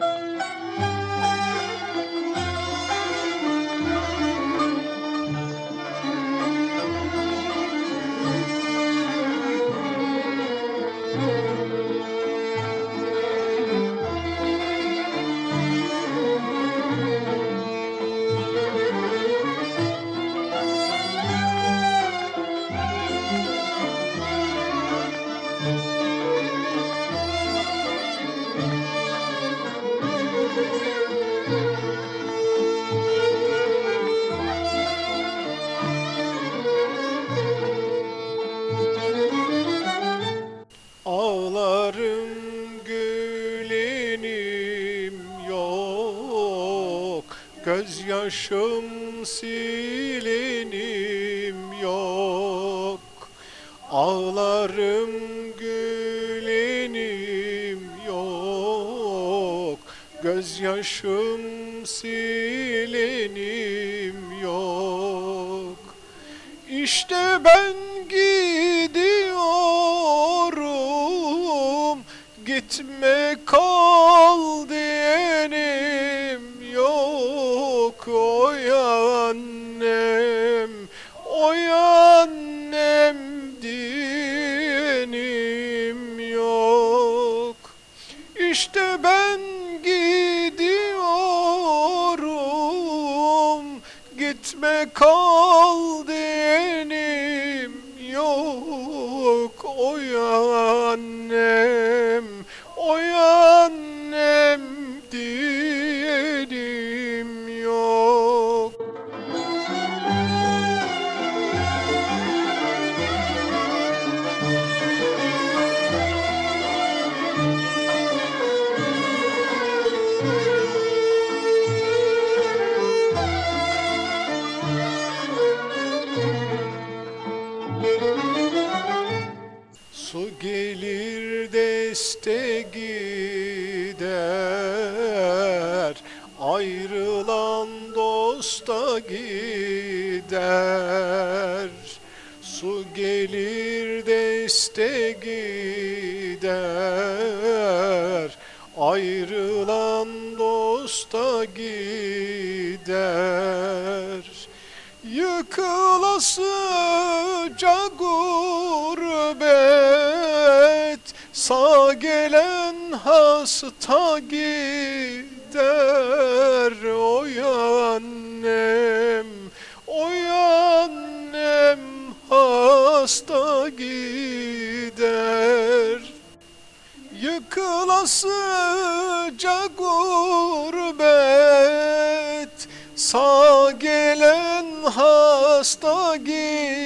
Ağlarım yok Gözyaşım silenim yok. Ağlarım gülenim yok. Gözyaşım silenim yok. İşte ben gidiyorum. Gitme İşte ben gidiyorum. Gitme kal diyenim yok Oy annem, deste gider Ayrılan dosta gider. Su gelir deste gider Ayrılan dosta gider. Yıkılasıca gurbet Sağ gelen hasta gider. Oy annem, oy annem hasta gider. Yıkılasıca gurbet. Sağ gelen hasta gider